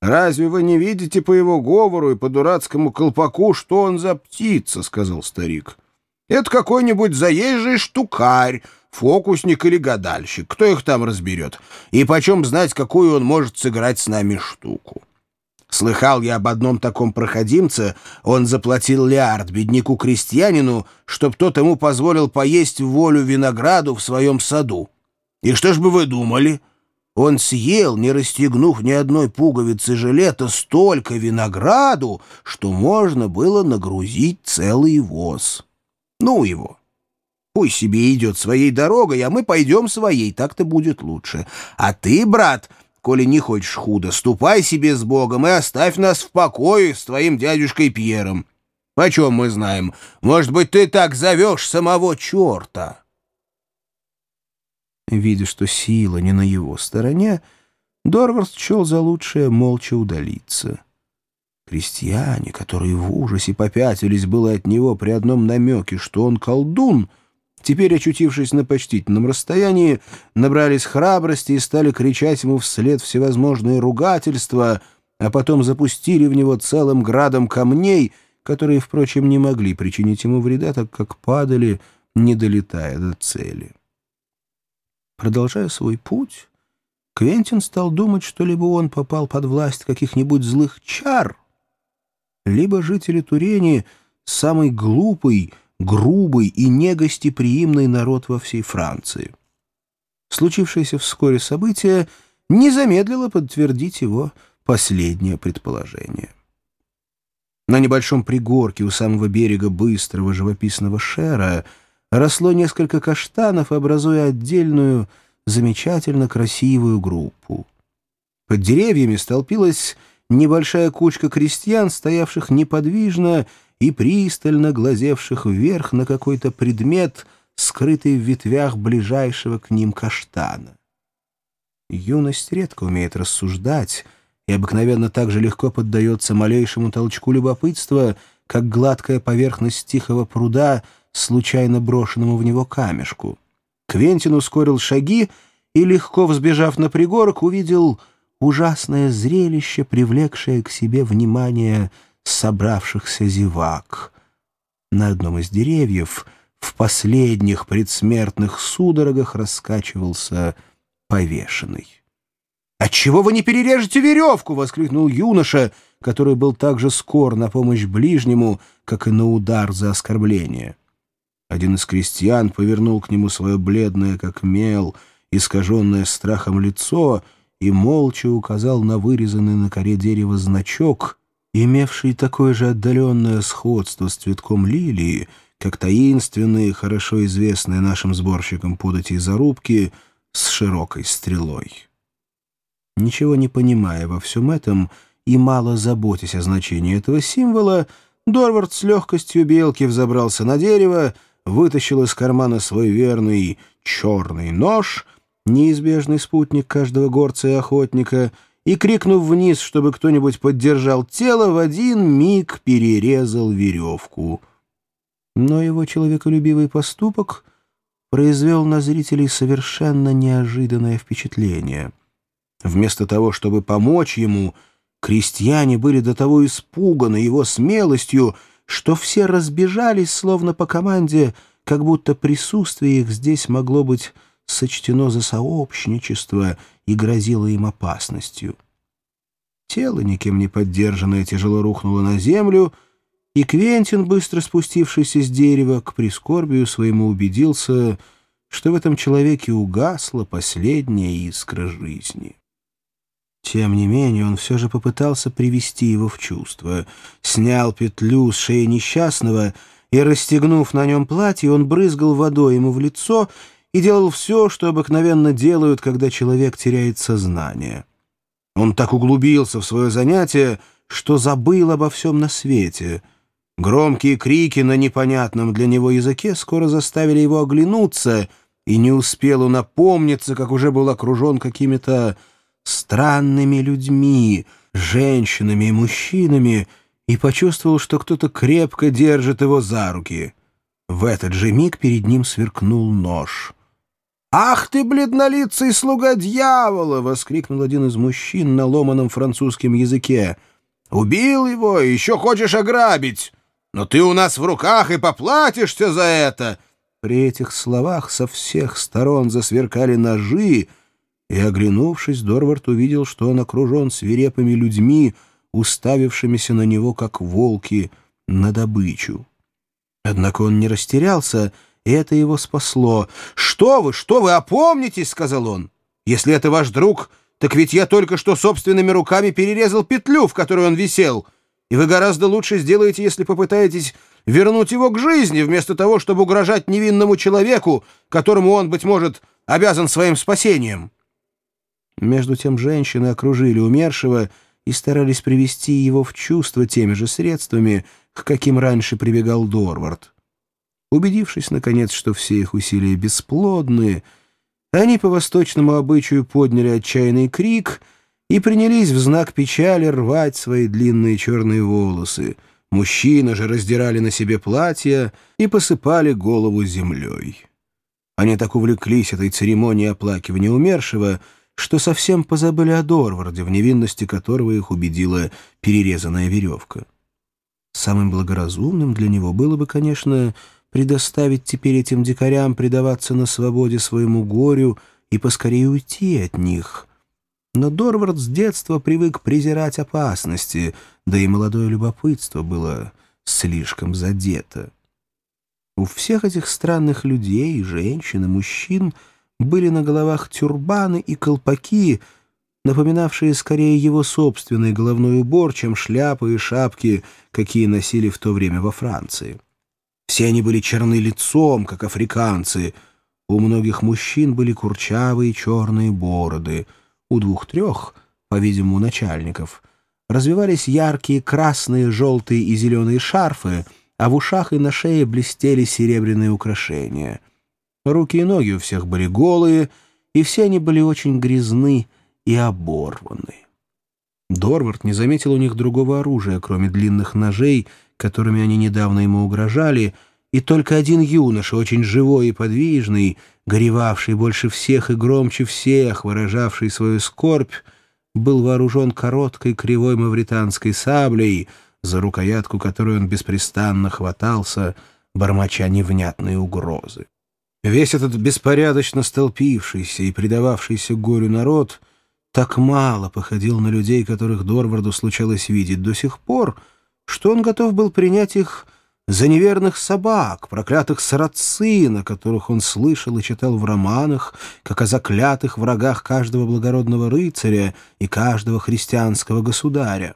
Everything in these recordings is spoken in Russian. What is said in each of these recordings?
«Разве вы не видите по его говору и по дурацкому колпаку, что он за птица?» — сказал старик. «Это какой-нибудь заезжий штукарь, фокусник или гадальщик. Кто их там разберет? И почем знать, какую он может сыграть с нами штуку?» Слыхал я об одном таком проходимце, он заплатил лиард бедняку-крестьянину, чтоб тот ему позволил поесть волю винограду в своем саду. И что ж бы вы думали? Он съел, не расстегнув ни одной пуговицы жилета, столько винограду, что можно было нагрузить целый воз. Ну его. Пусть себе идет своей дорогой, а мы пойдем своей, так-то будет лучше. А ты, брат, коли не хочешь худо, ступай себе с Богом и оставь нас в покое с твоим дядюшкой Пьером. Почем мы знаем? Может быть, ты так зовешь самого черта?» Видя, что сила не на его стороне, Дорвард счел за лучшее молча удалиться. Крестьяне, которые в ужасе попятились было от него при одном намеке, что он колдун, теперь, очутившись на почтительном расстоянии, набрались храбрости и стали кричать ему вслед всевозможные ругательства, а потом запустили в него целым градом камней, которые, впрочем, не могли причинить ему вреда, так как падали, не долетая до цели. Продолжая свой путь, Квентин стал думать, что либо он попал под власть каких-нибудь злых чар, либо жители Турени — самый глупый, грубый и негостеприимный народ во всей Франции. Случившееся вскоре событие не замедлило подтвердить его последнее предположение. На небольшом пригорке у самого берега быстрого живописного шера — росло несколько каштанов, образуя отдельную, замечательно красивую группу. Под деревьями столпилась небольшая кучка крестьян, стоявших неподвижно и пристально глазевших вверх на какой-то предмет, скрытый в ветвях ближайшего к ним каштана. Юность редко умеет рассуждать и обыкновенно так же легко поддается малейшему толчку любопытства, как гладкая поверхность тихого пруда — случайно брошенному в него камешку. Квентин ускорил шаги и, легко взбежав на пригорок, увидел ужасное зрелище, привлекшее к себе внимание собравшихся зевак. На одном из деревьев в последних предсмертных судорогах раскачивался повешенный. «Отчего вы не перережете веревку?» — воскликнул юноша, который был так же скор на помощь ближнему, как и на удар за оскорбление. Один из крестьян повернул к нему свое бледное, как мел, искаженное страхом лицо и молча указал на вырезанный на коре дерева значок, имевший такое же отдаленное сходство с цветком лилии, как таинственные, хорошо известные нашим сборщикам подати и зарубки с широкой стрелой. Ничего не понимая во всем этом и мало заботясь о значении этого символа, Дорвард с легкостью белки взобрался на дерево, вытащил из кармана свой верный черный нож, неизбежный спутник каждого горца и охотника, и, крикнув вниз, чтобы кто-нибудь поддержал тело, в один миг перерезал веревку. Но его человеколюбивый поступок произвел на зрителей совершенно неожиданное впечатление. Вместо того, чтобы помочь ему, крестьяне были до того испуганы его смелостью, что все разбежались, словно по команде, как будто присутствие их здесь могло быть сочтено за сообщничество и грозило им опасностью. Тело, никем не поддержанное, тяжело рухнуло на землю, и Квентин, быстро спустившийся с дерева, к прискорбию своему убедился, что в этом человеке угасла последняя искра жизни. Тем не менее, он все же попытался привести его в чувство. Снял петлю с шеи несчастного и, расстегнув на нем платье, он брызгал водой ему в лицо и делал все, что обыкновенно делают, когда человек теряет сознание. Он так углубился в свое занятие, что забыл обо всем на свете. Громкие крики на непонятном для него языке скоро заставили его оглянуться, и не успел он опомниться, как уже был окружен какими-то странными людьми, женщинами и мужчинами, и почувствовал, что кто-то крепко держит его за руки. В этот же миг перед ним сверкнул нож. «Ах ты, бледнолицый слуга дьявола!» — воскликнул один из мужчин на ломаном французском языке. «Убил его и еще хочешь ограбить! Но ты у нас в руках и поплатишься за это!» При этих словах со всех сторон засверкали ножи, и, оглянувшись, Дорвард увидел, что он окружен свирепыми людьми, уставившимися на него, как волки, на добычу. Однако он не растерялся, и это его спасло. «Что вы, что вы, опомнитесь!» — сказал он. «Если это ваш друг, так ведь я только что собственными руками перерезал петлю, в которой он висел, и вы гораздо лучше сделаете, если попытаетесь вернуть его к жизни, вместо того, чтобы угрожать невинному человеку, которому он, быть может, обязан своим спасением». Между тем женщины окружили умершего и старались привести его в чувство теми же средствами, к каким раньше прибегал Дорвард. Убедившись, наконец, что все их усилия бесплодны, они по восточному обычаю подняли отчаянный крик и принялись в знак печали рвать свои длинные черные волосы. Мужчины же раздирали на себе платья и посыпали голову землей. Они так увлеклись этой церемонией оплакивания умершего, что совсем позабыли о Дорварде, в невинности которого их убедила перерезанная веревка. Самым благоразумным для него было бы, конечно, предоставить теперь этим дикарям предаваться на свободе своему горю и поскорее уйти от них. Но Дорвард с детства привык презирать опасности, да и молодое любопытство было слишком задето. У всех этих странных людей, женщин и мужчин были на головах тюрбаны и колпаки — напоминавшие скорее его собственный головной убор, чем шляпы и шапки, какие носили в то время во Франции. Все они были черны лицом, как африканцы. У многих мужчин были курчавые черные бороды. У двух-трех, по-видимому, начальников, развивались яркие красные, желтые и зеленые шарфы, а в ушах и на шее блестели серебряные украшения. Руки и ноги у всех были голые, и все они были очень грязны, и оборваны. Дорвард не заметил у них другого оружия, кроме длинных ножей, которыми они недавно ему угрожали, и только один юноша, очень живой и подвижный, горевавший больше всех и громче всех, выражавший свою скорбь, был вооружен короткой кривой мавританской саблей, за рукоятку которой он беспрестанно хватался, бормоча невнятные угрозы. Весь этот беспорядочно столпившийся и предававшийся горю народ — так мало походил на людей, которых Дорварду случалось видеть до сих пор, что он готов был принять их за неверных собак, проклятых сарацин, о которых он слышал и читал в романах, как о заклятых врагах каждого благородного рыцаря и каждого христианского государя.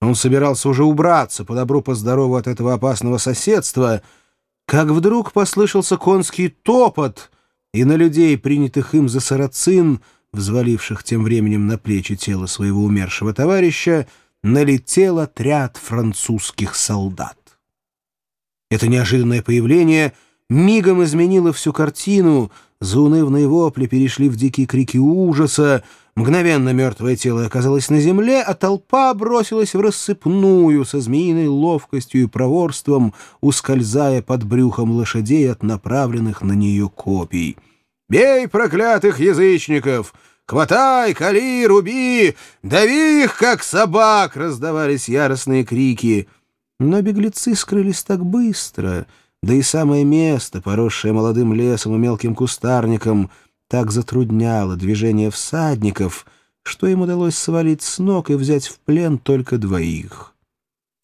Он собирался уже убраться по добру, по от этого опасного соседства, как вдруг послышался конский топот, и на людей, принятых им за сарацин, взваливших тем временем на плечи тело своего умершего товарища, налетел отряд французских солдат. Это неожиданное появление мигом изменило всю картину, заунывные вопли перешли в дикие крики ужаса, мгновенно мертвое тело оказалось на земле, а толпа бросилась в рассыпную со змеиной ловкостью и проворством, ускользая под брюхом лошадей от направленных на нее копий. «Бей проклятых язычников! Хватай, кали, руби! Дави их, как собак!» — раздавались яростные крики. Но беглецы скрылись так быстро, да и самое место, поросшее молодым лесом и мелким кустарником, так затрудняло движение всадников, что им удалось свалить с ног и взять в плен только двоих.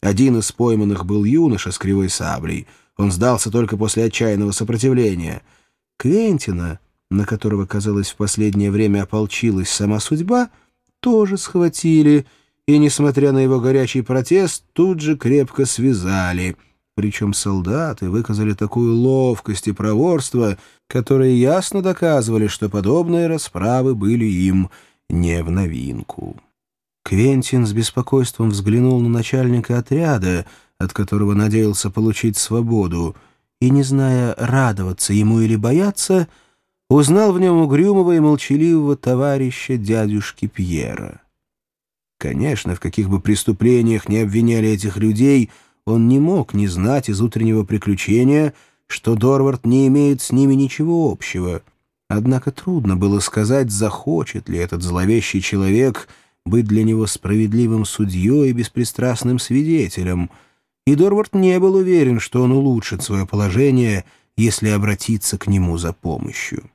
Один из пойманных был юноша с кривой саблей. Он сдался только после отчаянного сопротивления. Квентина на которого, казалось, в последнее время ополчилась сама судьба, тоже схватили и, несмотря на его горячий протест, тут же крепко связали. Причем солдаты выказали такую ловкость и проворство, которые ясно доказывали, что подобные расправы были им не в новинку. Квентин с беспокойством взглянул на начальника отряда, от которого надеялся получить свободу, и, не зная, радоваться ему или бояться, — узнал в нем угрюмого и молчаливого товарища дядюшки Пьера. Конечно, в каких бы преступлениях не обвиняли этих людей, он не мог не знать из утреннего приключения, что Дорвард не имеет с ними ничего общего. Однако трудно было сказать, захочет ли этот зловещий человек быть для него справедливым судьей и беспристрастным свидетелем, и Дорвард не был уверен, что он улучшит свое положение, если обратиться к нему за помощью.